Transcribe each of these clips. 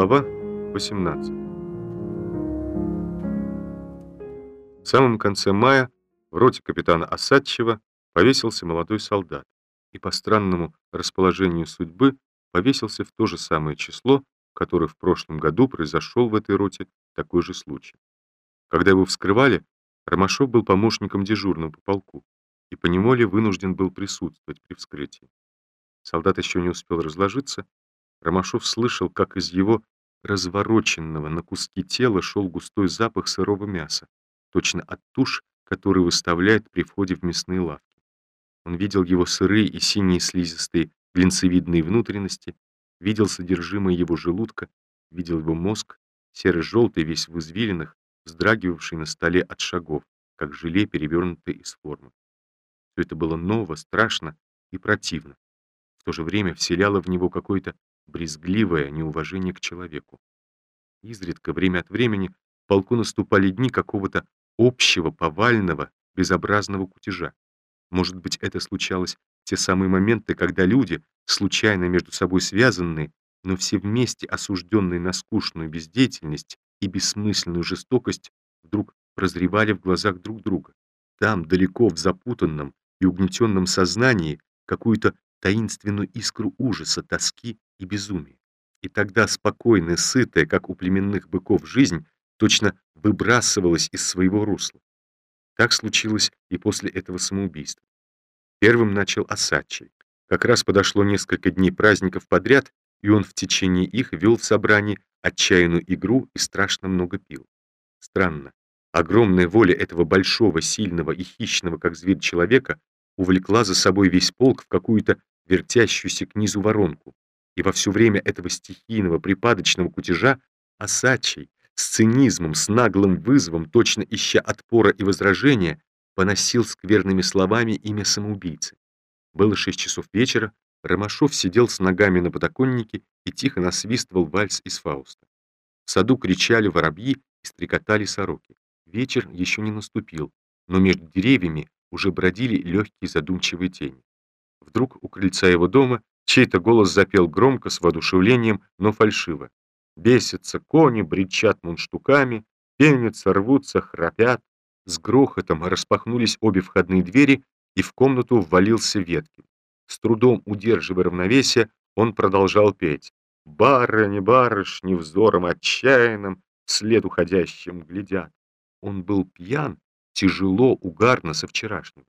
Глава 18 В самом конце мая в роте капитана Осадчева повесился молодой солдат, и по странному расположению судьбы повесился в то же самое число, которое в прошлом году произошел в этой роте такой же случай. Когда его вскрывали, Ромашов был помощником дежурного по полку и поневоле вынужден был присутствовать при вскрытии. Солдат еще не успел разложиться, Ромашов слышал, как из его развороченного на куски тела шел густой запах сырого мяса, точно от туш, который выставляют при входе в мясные лавки. Он видел его сырые и синие слизистые глинцевидные внутренности, видел содержимое его желудка, видел его мозг, серо-желтый, весь в извилинах, вздрагивавший на столе от шагов, как желе, перевернутое из формы. Все это было ново, страшно и противно. В то же время вселяло в него какое-то брезгливое неуважение к человеку. Изредка, время от времени, полку наступали дни какого-то общего, повального, безобразного кутежа. Может быть, это случалось в те самые моменты, когда люди, случайно между собой связанные, но все вместе осужденные на скучную бездеятельность и бессмысленную жестокость, вдруг прозревали в глазах друг друга. Там, далеко в запутанном и угнетенном сознании, какую-то таинственную искру ужаса, тоски и безумия. И тогда спокойная, сытая, как у племенных быков, жизнь точно выбрасывалась из своего русла. Так случилось и после этого самоубийства. Первым начал Осадчий. Как раз подошло несколько дней праздников подряд, и он в течение их вел в собрании отчаянную игру и страшно много пил. Странно. Огромная воля этого большого, сильного и хищного, как зверь человека, увлекла за собой весь полк в какую-то вертящуюся к низу воронку. И во все время этого стихийного, припадочного кутежа Осадчий с цинизмом, с наглым вызовом, точно ища отпора и возражения, поносил скверными словами имя самоубийцы. Было шесть часов вечера, Ромашов сидел с ногами на подоконнике и тихо насвистывал вальс из Фауста. В саду кричали воробьи и стрекотали сороки. Вечер еще не наступил, но между деревьями уже бродили легкие задумчивые тени. Вдруг у крыльца его дома чей-то голос запел громко, с воодушевлением, но фальшиво. Бесятся кони, бричат мунштуками, пенятся, рвутся, храпят. С грохотом распахнулись обе входные двери, и в комнату ввалился Веткин. С трудом удерживая равновесие, он продолжал петь. «Барыни, барышни, взором отчаянным, вслед уходящим глядят». Он был пьян, тяжело, угарно со вчерашнего.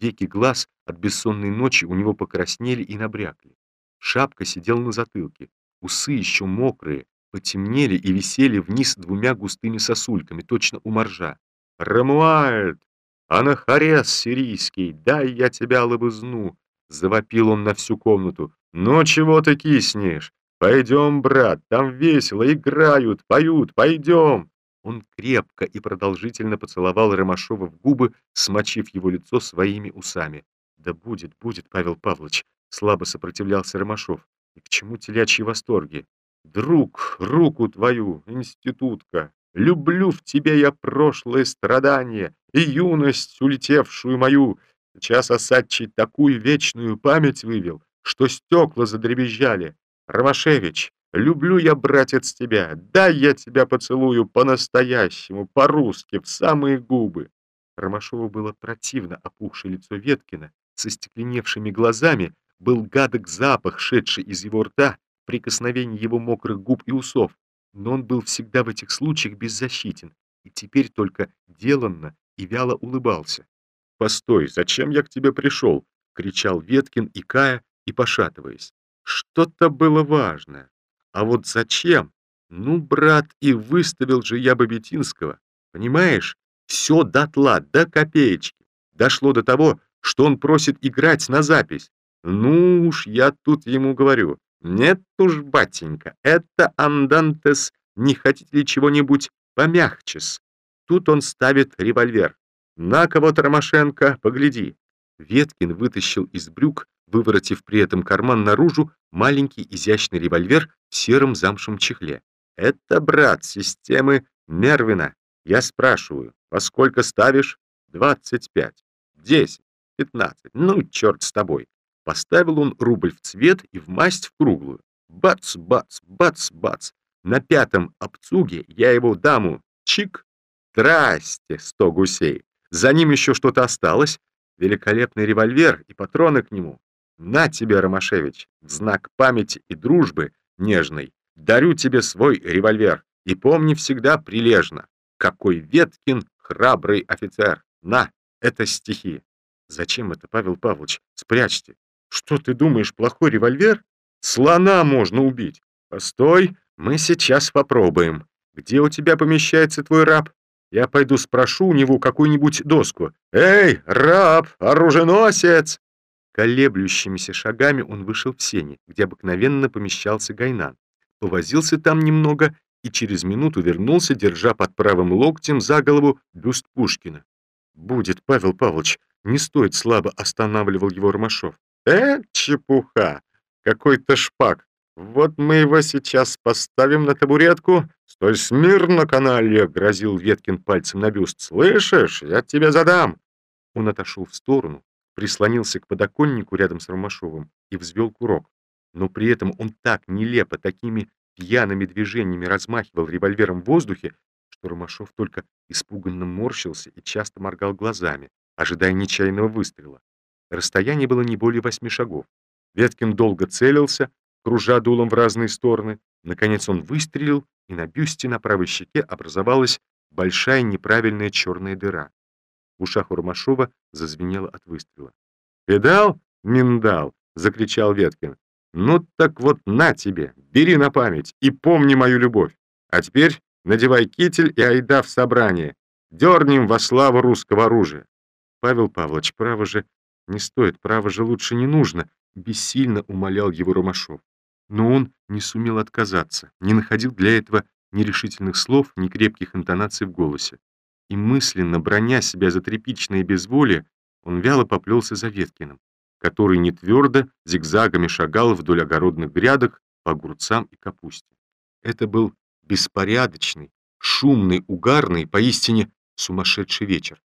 Веки глаз от бессонной ночи у него покраснели и набрякли. Шапка сидела на затылке, усы еще мокрые, потемнели и висели вниз двумя густыми сосульками, точно у моржа. «Рамуальд! Анахарес сирийский, дай я тебя лобызну!» Завопил он на всю комнату. «Ну чего ты киснешь? Пойдем, брат, там весело, играют, поют, пойдем!» Он крепко и продолжительно поцеловал Ромашова в губы, смочив его лицо своими усами. «Да будет, будет, Павел Павлович!» — слабо сопротивлялся Ромашов. «И к чему телячьи восторги? Друг, руку твою, институтка! Люблю в тебе я прошлое страдание и юность, улетевшую мою. Сейчас Осадчий такую вечную память вывел, что стекла задребезжали. Ромашевич, Люблю я, братец, тебя. Дай я тебя поцелую по-настоящему, по-русски, в самые губы. Ромашову было противно опухшее лицо Веткина, со стекленевшими глазами, был гадок запах, шедший из его рта, прикосновение его мокрых губ и усов. Но он был всегда в этих случаях беззащитен, и теперь только деланно и вяло улыбался. «Постой, зачем я к тебе пришел?» — кричал Веткин, икая и пошатываясь. «Что-то было важное. А вот зачем? Ну, брат, и выставил же я Бабетинского. Понимаешь? Все дотла, до копеечки. Дошло до того, что он просит играть на запись. Ну уж я тут ему говорю. Нет уж, батенька, это андантес, не хотите ли чего-нибудь помягче-с? Тут он ставит револьвер. На кого Ромашенко, погляди. Веткин вытащил из брюк, выворотив при этом карман наружу, маленький изящный револьвер в сером замшем чехле. «Это, брат, системы Мервина. Я спрашиваю, во сколько ставишь? Двадцать пять, десять, пятнадцать. Ну, черт с тобой!» Поставил он рубль в цвет и в масть в круглую. Бац, бац, бац, бац. На пятом обцуге я его даму чик. Здрасте, сто гусей. За ним еще что-то осталось. Великолепный револьвер и патроны к нему. На тебе, Ромашевич, в знак памяти и дружбы нежной. Дарю тебе свой револьвер. И помни всегда прилежно, какой Веткин храбрый офицер. На, это стихи. Зачем это, Павел Павлович? Спрячьте. Что ты думаешь, плохой револьвер? Слона можно убить. Постой, мы сейчас попробуем. Где у тебя помещается твой раб? Я пойду спрошу у него какую-нибудь доску. Эй, раб, оруженосец! Колеблющимися шагами он вышел в сени, где обыкновенно помещался Гайнан. Повозился там немного и через минуту вернулся, держа под правым локтем за голову бюст Пушкина. «Будет, Павел Павлович, не стоит слабо», — останавливал его Ромашов. «Э, чепуха! Какой-то шпак! Вот мы его сейчас поставим на табуретку. Стой смирно, каналья!» — грозил Веткин пальцем на бюст. «Слышишь? Я тебе задам!» Он отошел в сторону, прислонился к подоконнику рядом с Ромашовым и взвел курок. Но при этом он так нелепо, такими пьяными движениями размахивал револьвером в воздухе, что Ромашов только испуганно морщился и часто моргал глазами, ожидая нечаянного выстрела. Расстояние было не более восьми шагов. Веткин долго целился, кружа дулом в разные стороны. Наконец он выстрелил, и на бюсте на правой щеке образовалась большая неправильная черная дыра. В ушах у Ромашова зазвенело от выстрела. «Видал, миндал!» — закричал Веткин. «Ну так вот на тебе, бери на память и помни мою любовь. А теперь надевай китель и айда в собрание. Дернем во славу русского оружия». Павел Павлович, право же не стоит, право же лучше не нужно, бессильно умолял его Ромашов. Но он не сумел отказаться, не находил для этого ни решительных слов, ни крепких интонаций в голосе. И мысленно, броня себя за тряпичное безволие, он вяло поплелся за Веткиным который не твердо, зигзагами шагал вдоль огородных грядок по огурцам и капусте. Это был беспорядочный, шумный, угарный, поистине сумасшедший вечер.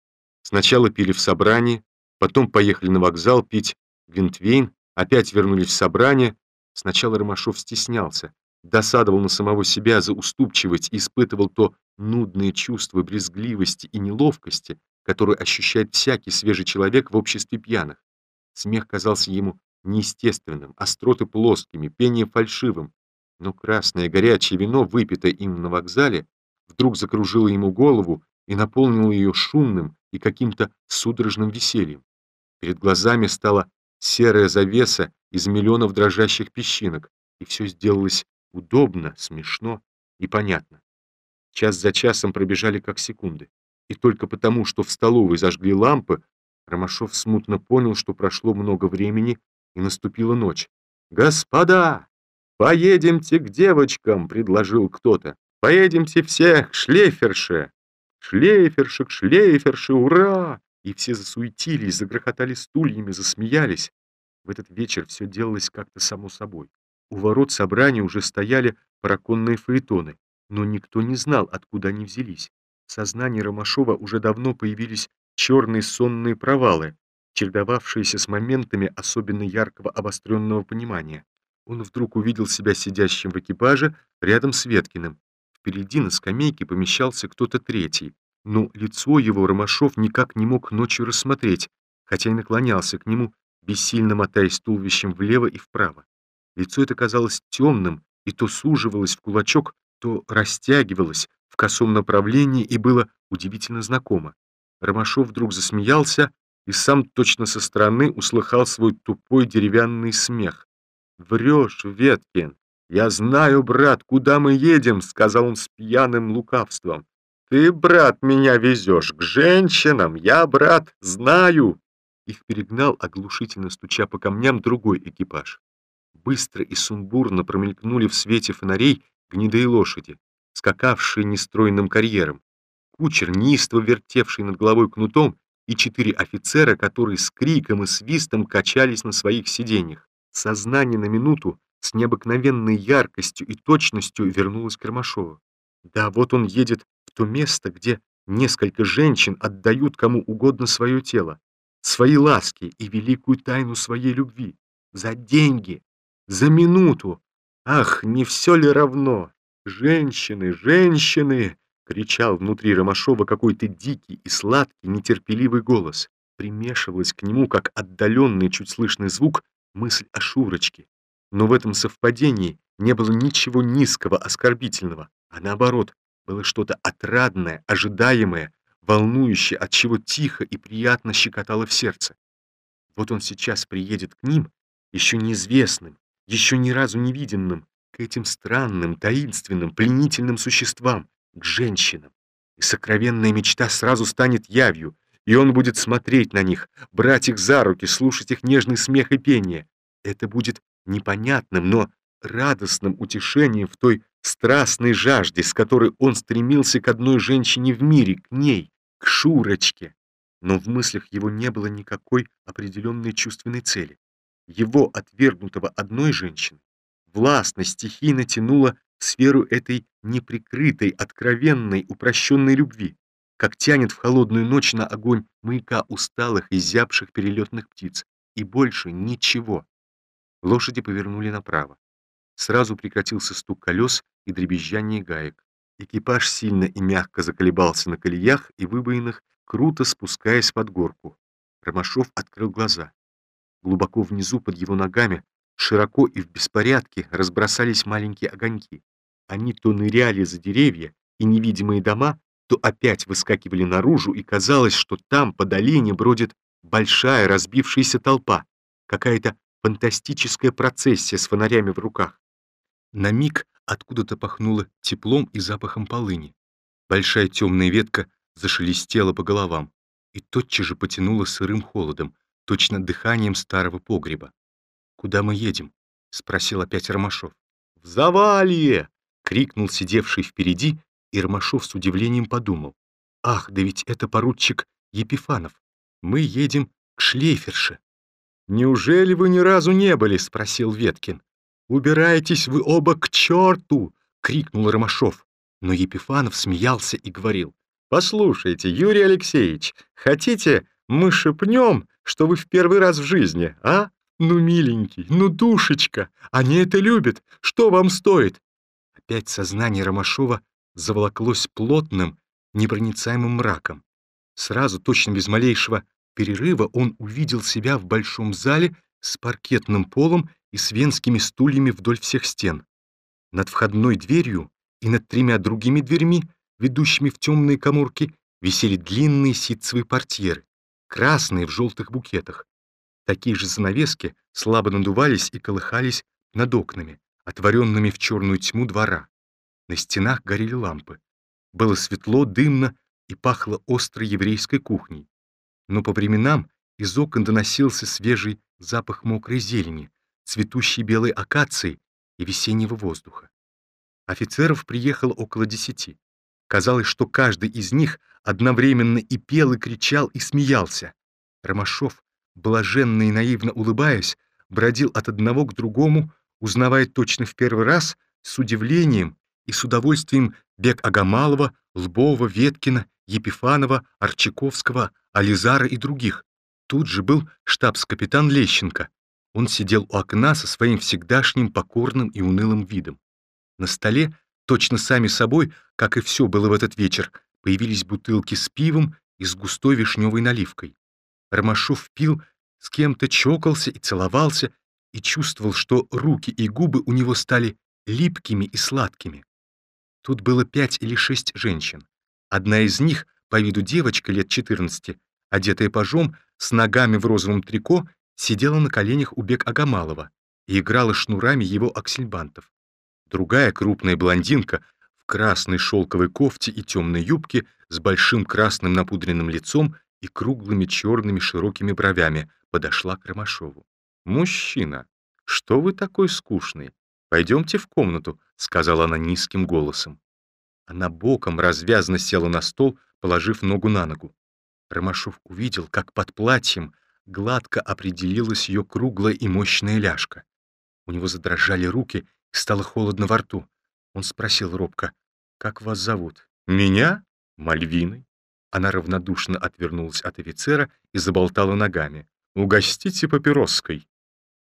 Сначала пили в собрании, потом поехали на вокзал пить Гвинтвейн, опять вернулись в собрание. Сначала Ромашов стеснялся, досадовал на самого себя за уступчивость и испытывал то нудное чувство брезгливости и неловкости, которое ощущает всякий свежий человек в обществе пьяных. Смех казался ему неестественным, остроты плоскими, пение фальшивым. Но красное горячее вино, выпитое им на вокзале, вдруг закружило ему голову и наполнило ее шумным и каким-то судорожным весельем. Перед глазами стала серая завеса из миллионов дрожащих песчинок, и все сделалось удобно, смешно и понятно. Час за часом пробежали как секунды, и только потому, что в столовой зажгли лампы, Ромашов смутно понял, что прошло много времени, и наступила ночь. «Господа, поедемте к девочкам!» — предложил кто-то. «Поедемте все к шлейферше!» «Шлейферше, к шлейферше, ура!» И все засуетились, загрохотали стульями, засмеялись. В этот вечер все делалось как-то само собой. У ворот собрания уже стояли параконные фаэтоны, но никто не знал, откуда они взялись. В сознании Ромашова уже давно появились черные сонные провалы, чередовавшиеся с моментами особенно яркого обостренного понимания. Он вдруг увидел себя сидящим в экипаже рядом с Веткиным. Впереди на скамейке помещался кто-то третий, но лицо его Ромашов никак не мог ночью рассмотреть, хотя и наклонялся к нему, бессильно мотаясь туловищем влево и вправо. Лицо это казалось темным и то суживалось в кулачок, то растягивалось в косом направлении и было удивительно знакомо. Ромашов вдруг засмеялся и сам точно со стороны услыхал свой тупой деревянный смех. «Врешь, Веткин! Я знаю, брат, куда мы едем!» — сказал он с пьяным лукавством. «Ты, брат, меня везешь к женщинам! Я, брат, знаю!» Их перегнал, оглушительно стуча по камням, другой экипаж. Быстро и сумбурно промелькнули в свете фонарей гнедые лошади, скакавшие нестройным карьером кучер, неистово вертевший над головой кнутом, и четыре офицера, которые с криком и свистом качались на своих сиденьях. Сознание на минуту с необыкновенной яркостью и точностью вернулось к Ромашову. Да, вот он едет в то место, где несколько женщин отдают кому угодно свое тело, свои ласки и великую тайну своей любви. За деньги, за минуту. Ах, не все ли равно? «Женщины! Женщины!» — кричал внутри Ромашова какой-то дикий и сладкий, нетерпеливый голос. Примешивалась к нему, как отдаленный, чуть слышный звук, мысль о Шурочке. Но в этом совпадении не было ничего низкого, оскорбительного, а наоборот, было что-то отрадное, ожидаемое, волнующее, от чего тихо и приятно щекотало в сердце. Вот он сейчас приедет к ним, еще неизвестным, еще ни разу не виденным, к этим странным, таинственным, пленительным существам, к женщинам. И сокровенная мечта сразу станет явью, и он будет смотреть на них, брать их за руки, слушать их нежный смех и пение. Это будет непонятным, но радостным утешением в той страстной жажде, с которой он стремился к одной женщине в мире, к ней, к Шурочке. Но в мыслях его не было никакой определенной чувственной цели. Его, отвергнутого одной женщины, властно, стихийно тянуло в сферу этой неприкрытой, откровенной, упрощенной любви, как тянет в холодную ночь на огонь маяка усталых и зябших перелетных птиц, и больше ничего. Лошади повернули направо. Сразу прекратился стук колес и дребезжание гаек. Экипаж сильно и мягко заколебался на колеях и выбоинах, круто спускаясь под горку. Ромашов открыл глаза. Глубоко внизу под его ногами, широко и в беспорядке, разбросались маленькие огоньки. Они то ныряли за деревья и невидимые дома, то опять выскакивали наружу, и казалось, что там по долине бродит большая разбившаяся толпа, какая-то фантастическая процессия с фонарями в руках. На миг откуда-то пахнуло теплом и запахом полыни. Большая темная ветка зашелестела по головам и тотчас же потянула сырым холодом, точно дыханием старого погреба. «Куда мы едем?» — спросил опять Ромашов. «В Завалье!» — крикнул сидевший впереди, и Ромашов с удивлением подумал. «Ах, да ведь это поручик Епифанов. Мы едем к шлейферше». «Неужели вы ни разу не были?» — спросил Веткин. «Убирайтесь вы оба к черту!» — крикнул Ромашов. Но Епифанов смеялся и говорил. «Послушайте, Юрий Алексеевич, хотите, мы шепнем, что вы в первый раз в жизни, а? Ну, миленький, ну, душечка, они это любят, что вам стоит?» Опять сознание Ромашова заволоклось плотным, непроницаемым мраком. Сразу, точно без малейшего перерыва он увидел себя в большом зале с паркетным полом и с венскими стульями вдоль всех стен. Над входной дверью и над тремя другими дверьми, ведущими в темные коморки, висели длинные ситцевые портьеры, красные в желтых букетах. Такие же занавески слабо надувались и колыхались над окнами, отворенными в черную тьму двора. На стенах горели лампы. Было светло, дымно и пахло острой еврейской кухней но по временам из окон доносился свежий запах мокрой зелени, цветущей белой акации и весеннего воздуха. Офицеров приехало около десяти. Казалось, что каждый из них одновременно и пел, и кричал, и смеялся. Ромашов, блаженно и наивно улыбаясь, бродил от одного к другому, узнавая точно в первый раз, с удивлением и с удовольствием бег Агамалова, Лбова, Веткина, Епифанова, Арчаковского, Ализара и других. Тут же был штабс-капитан Лещенко. Он сидел у окна со своим всегдашним покорным и унылым видом. На столе, точно сами собой, как и все было в этот вечер, появились бутылки с пивом и с густой вишневой наливкой. Ромашов пил, с кем-то чокался и целовался, и чувствовал, что руки и губы у него стали липкими и сладкими. Тут было пять или шесть женщин. Одна из них, по виду девочка лет 14, одетая пажом, с ногами в розовом трико, сидела на коленях у Бек Агамалова и играла шнурами его аксельбантов. Другая крупная блондинка в красной шелковой кофте и темной юбке с большим красным напудренным лицом и круглыми черными широкими бровями подошла к Ромашову. «Мужчина, что вы такой скучный? Пойдемте в комнату», — сказала она низким голосом. Она боком развязно села на стол, положив ногу на ногу. Ромашов увидел, как под платьем гладко определилась ее круглая и мощная ляжка. У него задрожали руки стало холодно во рту. Он спросил робко, «Как вас зовут?» «Меня? Мальвиной». Она равнодушно отвернулась от офицера и заболтала ногами. «Угостите папироской».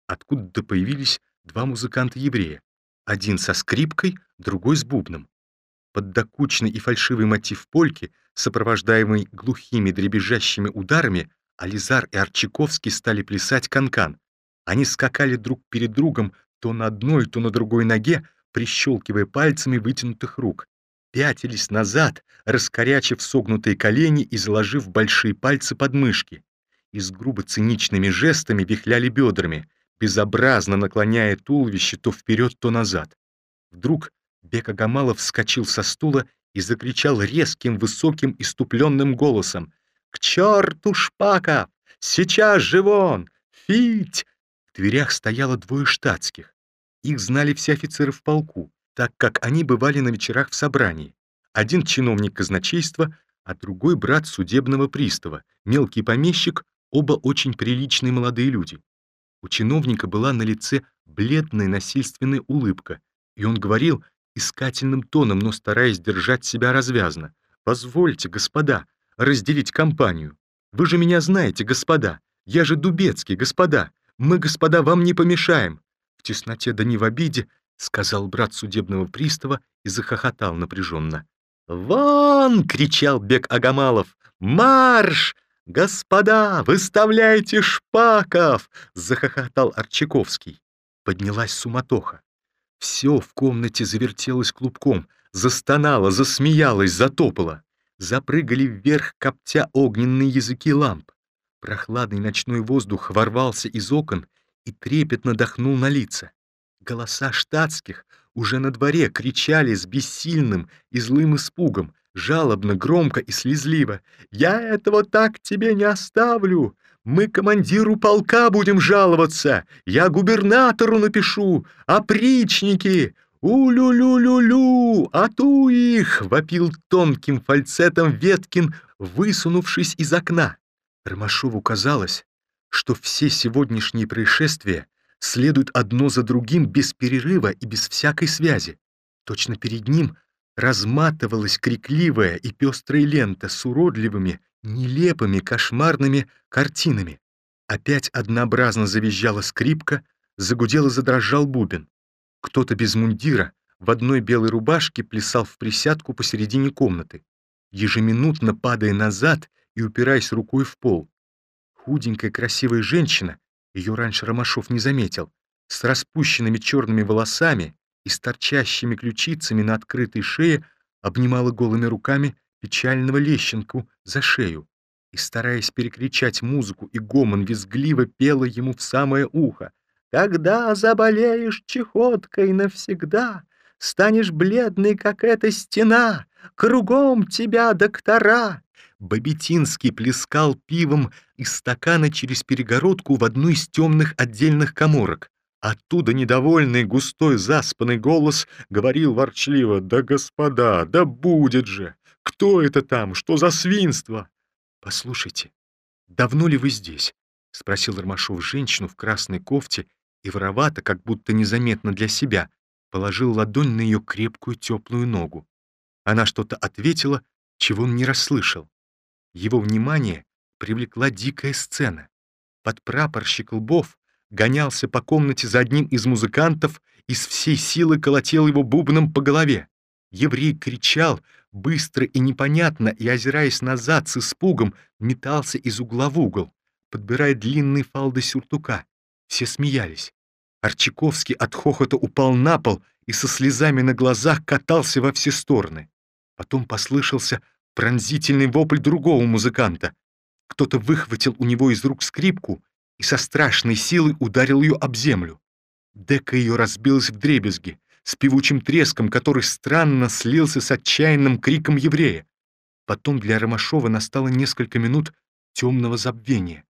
Откуда-то появились два музыканта-еврея. Один со скрипкой, другой с бубном. Под докучный и фальшивый мотив польки, сопровождаемый глухими дребезжащими ударами, Ализар и Арчаковский стали плясать канкан. -кан. Они скакали друг перед другом то на одной, то на другой ноге, прищелкивая пальцами вытянутых рук. Пятились назад, раскорячив согнутые колени и заложив большие пальцы под мышки. И с грубо циничными жестами вихляли бедрами, безобразно наклоняя туловище то вперед, то назад. Вдруг Бек Агамалов вскочил со стула и закричал резким, высоким, иступленным голосом. «К черту шпака! Сейчас же вон! Фить!» В дверях стояло двое штатских. Их знали все офицеры в полку, так как они бывали на вечерах в собрании. Один чиновник казначейства, а другой брат судебного пристава, мелкий помещик, оба очень приличные молодые люди. У чиновника была на лице бледная насильственная улыбка, и он говорил искательным тоном, но стараясь держать себя развязно. «Позвольте, господа, разделить компанию. Вы же меня знаете, господа. Я же Дубецкий, господа. Мы, господа, вам не помешаем». Тесноте да не в обиде, сказал брат судебного пристава и захохотал напряженно. «Вон!» — кричал Бек Агамалов. «Марш! «Господа, выставляйте шпаков!» — захохотал Арчаковский. Поднялась суматоха. Все в комнате завертелось клубком, застонало, засмеялось, затопало. Запрыгали вверх, коптя огненные языки ламп. Прохладный ночной воздух ворвался из окон и трепетно дохнул на лица. Голоса штатских уже на дворе кричали с бессильным и злым испугом, жалобно, громко и слезливо. «Я этого так тебе не оставлю! Мы командиру полка будем жаловаться! Я губернатору напишу! Опричники! «У-лю-лю-лю-лю! Ату их!» — вопил тонким фальцетом Веткин, высунувшись из окна. Ромашову казалось, что все сегодняшние происшествия следуют одно за другим без перерыва и без всякой связи. Точно перед ним разматывалась крикливая и пестрая лента с уродливыми, нелепыми, кошмарными картинами. Опять однообразно завизжала скрипка, загудел и задрожал бубен. Кто-то без мундира в одной белой рубашке плясал в присядку посередине комнаты, ежеминутно падая назад и упираясь рукой в пол. Худенькая красивая женщина, ее раньше Ромашов не заметил, с распущенными черными волосами и с торчащими ключицами на открытой шее обнимала голыми руками печального Лещенку за шею и, стараясь перекричать музыку и гомон, визгливо пела ему в самое ухо. «Когда заболеешь чехоткой навсегда, станешь бледный, как эта стена, кругом тебя доктора!» Бабетинский плескал пивом из стакана через перегородку в одну из темных отдельных коморок. Оттуда недовольный, густой, заспанный голос говорил ворчливо «Да господа, да будет же! Кто это там? Что за свинство?» «Послушайте, давно ли вы здесь?» — спросил Ромашов женщину в красной кофте и воровато, как будто незаметно для себя, положил ладонь на ее крепкую теплую ногу. Она что-то ответила, чего он не расслышал. Его внимание привлекла дикая сцена. Подпрапорщик Лбов гонялся по комнате за одним из музыкантов и с всей силы колотил его бубном по голове. Еврей кричал, быстро и непонятно, и, озираясь назад с испугом, метался из угла в угол, подбирая длинные фалды сюртука. Все смеялись. Арчаковский от хохота упал на пол и со слезами на глазах катался во все стороны. Потом послышался пронзительный вопль другого музыканта. Кто-то выхватил у него из рук скрипку и со страшной силой ударил ее об землю. Дека ее разбилась в дребезги, с певучим треском, который странно слился с отчаянным криком еврея. Потом для Ромашова настало несколько минут темного забвения.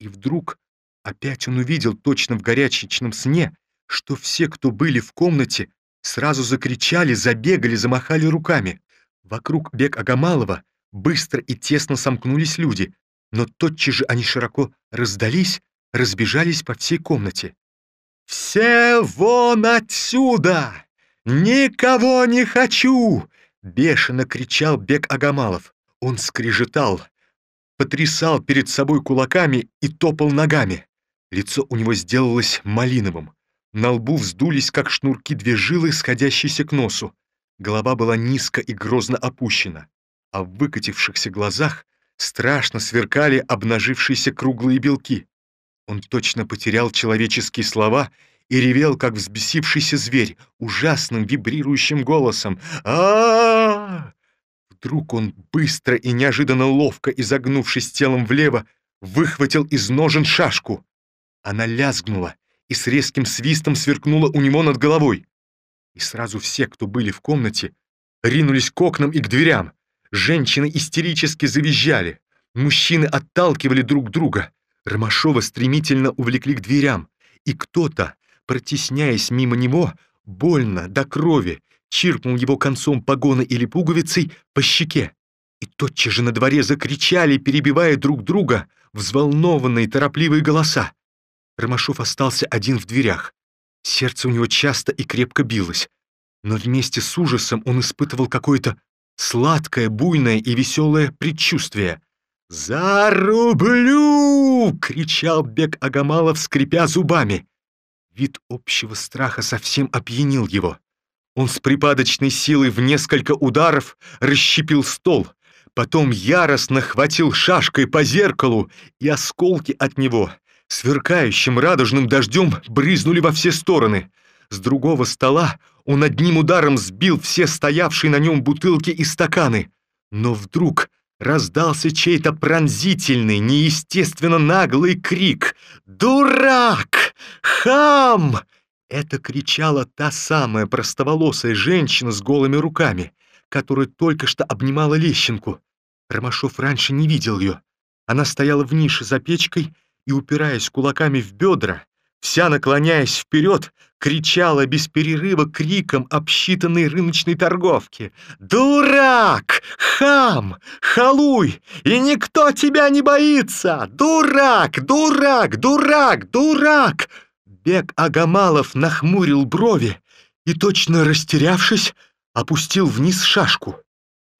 И вдруг опять он увидел точно в горячечном сне, что все, кто были в комнате, сразу закричали, забегали, замахали руками. Вокруг Бек Агамалова быстро и тесно сомкнулись люди, но тотчас же они широко раздались, разбежались по всей комнате. «Все вон отсюда! Никого не хочу!» — бешено кричал Бек Агамалов. Он скрежетал, потрясал перед собой кулаками и топал ногами. Лицо у него сделалось малиновым. На лбу вздулись, как шнурки, две жилы, сходящиеся к носу. Голова была низко и грозно опущена, а в выкатившихся глазах страшно сверкали обнажившиеся круглые белки. Он точно потерял человеческие слова и ревел, как взбесившийся зверь, ужасным вибрирующим голосом. а, Вдруг он быстро и неожиданно ловко, изогнувшись телом влево, выхватил из ножен шашку. Она лязгнула и с резким свистом сверкнула у него над головой. И сразу все, кто были в комнате, ринулись к окнам и к дверям. Женщины истерически завизжали. Мужчины отталкивали друг друга. Ромашова стремительно увлекли к дверям. И кто-то, протесняясь мимо него, больно, до крови, чиркнул его концом погона или пуговицей по щеке. И тотчас же на дворе закричали, перебивая друг друга, взволнованные торопливые голоса. Ромашов остался один в дверях. Сердце у него часто и крепко билось, но вместе с ужасом он испытывал какое-то сладкое, буйное и веселое предчувствие. «Зарублю!» — кричал Бек Агамалов, скрипя зубами. Вид общего страха совсем опьянил его. Он с припадочной силой в несколько ударов расщепил стол, потом яростно хватил шашкой по зеркалу, и осколки от него сверкающим радужным дождем брызнули во все стороны. С другого стола он одним ударом сбил все стоявшие на нем бутылки и стаканы. Но вдруг раздался чей-то пронзительный, неестественно наглый крик «Дурак! Хам!» Это кричала та самая простоволосая женщина с голыми руками, которая только что обнимала Лещенку. Ромашов раньше не видел ее. Она стояла в нише за печкой и, упираясь кулаками в бедра, вся наклоняясь вперед, кричала без перерыва криком обсчитанной рыночной торговки. «Дурак! Хам! Халуй! И никто тебя не боится! Дурак! Дурак! Дурак! Дурак!» Бег Агамалов нахмурил брови и, точно растерявшись, опустил вниз шашку.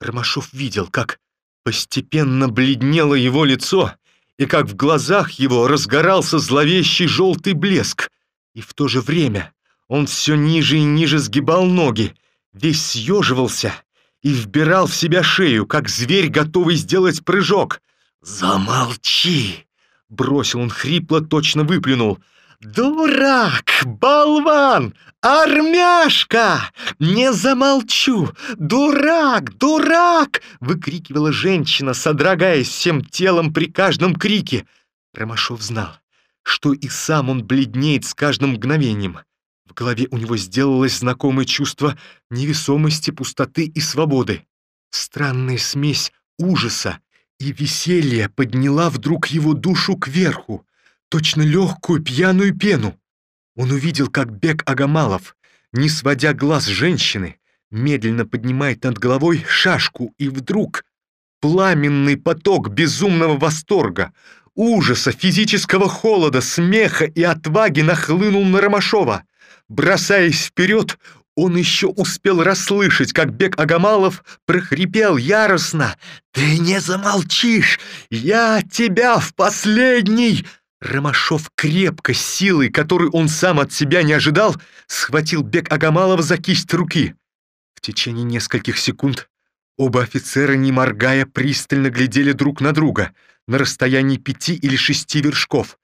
Ромашов видел, как постепенно бледнело его лицо, и как в глазах его разгорался зловещий желтый блеск, и в то же время он все ниже и ниже сгибал ноги, весь съеживался и вбирал в себя шею, как зверь, готовый сделать прыжок. «Замолчи!» — бросил он хрипло, точно выплюнул — «Дурак! Болван! Армяшка! Не замолчу! Дурак! Дурак!» — выкрикивала женщина, содрогаясь всем телом при каждом крике. Ромашов знал, что и сам он бледнеет с каждым мгновением. В голове у него сделалось знакомое чувство невесомости, пустоты и свободы. Странная смесь ужаса и веселья подняла вдруг его душу кверху точно легкую пьяную пену. Он увидел, как Бек Агамалов, не сводя глаз женщины, медленно поднимает над головой шашку, и вдруг пламенный поток безумного восторга, ужаса, физического холода, смеха и отваги нахлынул на Ромашова. Бросаясь вперед, он еще успел расслышать, как Бек Агамалов прохрипел яростно «Ты не замолчишь! Я тебя в последний...» Ромашов крепко, силой, которой он сам от себя не ожидал, схватил Бек Агамалова за кисть руки. В течение нескольких секунд оба офицера, не моргая, пристально глядели друг на друга на расстоянии пяти или шести вершков.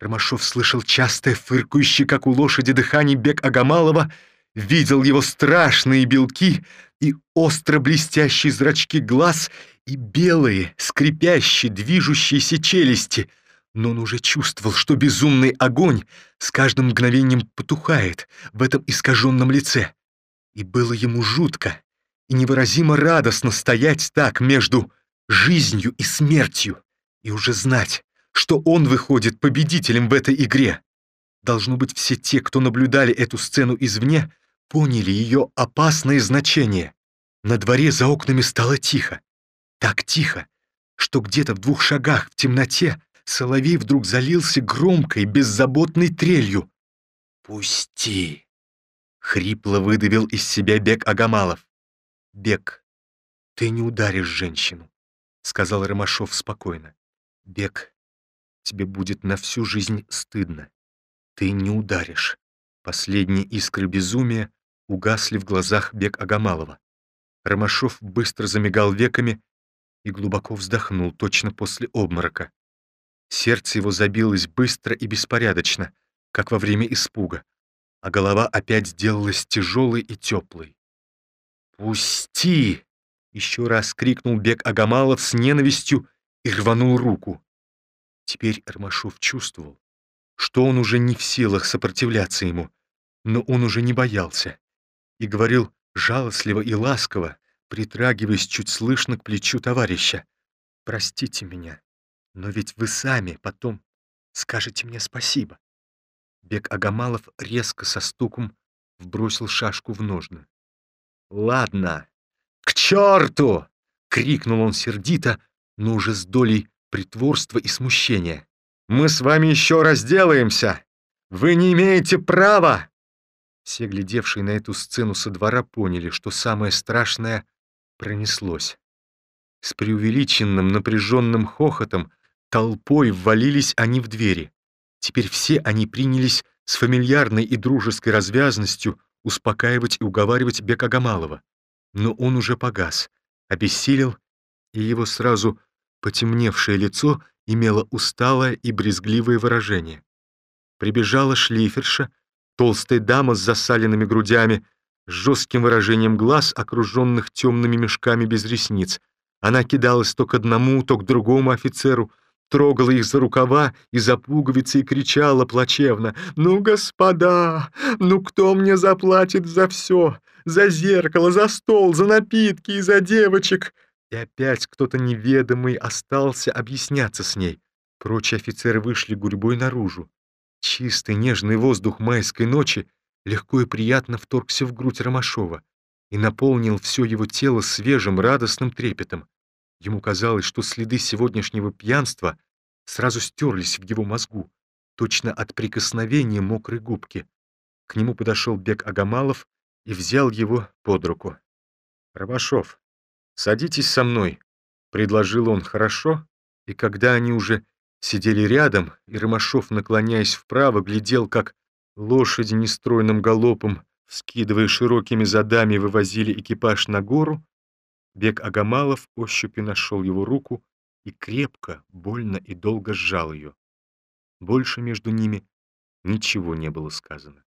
Ромашов слышал частое фыркающее, как у лошади, дыхание Бек Агамалова, видел его страшные белки и остро блестящие зрачки глаз и белые, скрипящие, движущиеся челюсти — но он уже чувствовал, что безумный огонь с каждым мгновением потухает в этом искаженном лице. И было ему жутко и невыразимо радостно стоять так между жизнью и смертью и уже знать, что он выходит победителем в этой игре. Должно быть, все те, кто наблюдали эту сцену извне, поняли ее опасное значение. На дворе за окнами стало тихо. Так тихо, что где-то в двух шагах в темноте Соловей вдруг залился громкой, беззаботной трелью. «Пусти!» — хрипло выдавил из себя Бек Агамалов. «Бек, ты не ударишь женщину», — сказал Ромашов спокойно. «Бек, тебе будет на всю жизнь стыдно. Ты не ударишь. Последние искры безумия угасли в глазах Бек Агамалова. Ромашов быстро замигал веками и глубоко вздохнул точно после обморока. Сердце его забилось быстро и беспорядочно, как во время испуга, а голова опять сделалась тяжелой и теплой. «Пусти!» — еще раз крикнул Бек Агамалов с ненавистью и рванул руку. Теперь Ромашов чувствовал, что он уже не в силах сопротивляться ему, но он уже не боялся и говорил жалостливо и ласково, притрагиваясь чуть слышно к плечу товарища. «Простите меня, но ведь вы сами потом скажете мне спасибо». Бек Агамалов резко со стуком вбросил шашку в ножны. «Ладно, к черту!» — крикнул он сердито, но уже с долей притворства и смущения. «Мы с вами еще разделаемся! Вы не имеете права!» Все, глядевшие на эту сцену со двора, поняли, что самое страшное пронеслось. С преувеличенным напряженным хохотом толпой ввалились они в двери. Теперь все они принялись с фамильярной и дружеской развязностью успокаивать и уговаривать Бека Гамалова. Но он уже погас, обессилел, и его сразу потемневшее лицо имело усталое и брезгливое выражение. Прибежала шлиферша, толстая дама с засаленными грудями, с жестким выражением глаз, окруженных темными мешками без ресниц. Она кидалась то к одному, то к другому офицеру, трогала их за рукава и за пуговицы и кричала плачевно. «Ну, господа, ну кто мне заплатит за все? За зеркало, за стол, за напитки и за девочек?» И опять кто-то неведомый остался объясняться с ней. Прочие офицеры вышли гурьбой наружу. Чистый нежный воздух майской ночи легко и приятно вторгся в грудь Ромашова и наполнил все его тело свежим радостным трепетом. Ему казалось, что следы сегодняшнего пьянства сразу стерлись в его мозгу, точно от прикосновения мокрой губки. К нему подошел Бек Агамалов и взял его под руку. «Ромашов, садитесь со мной», — предложил он хорошо, и когда они уже сидели рядом, и Ромашов, наклоняясь вправо, глядел, как лошади нестройным галопом, скидывая широкими задами, вывозили экипаж на гору, Бег Агамалов ощупью нашел его руку и крепко, больно и долго сжал ее. Больше между ними ничего не было сказано.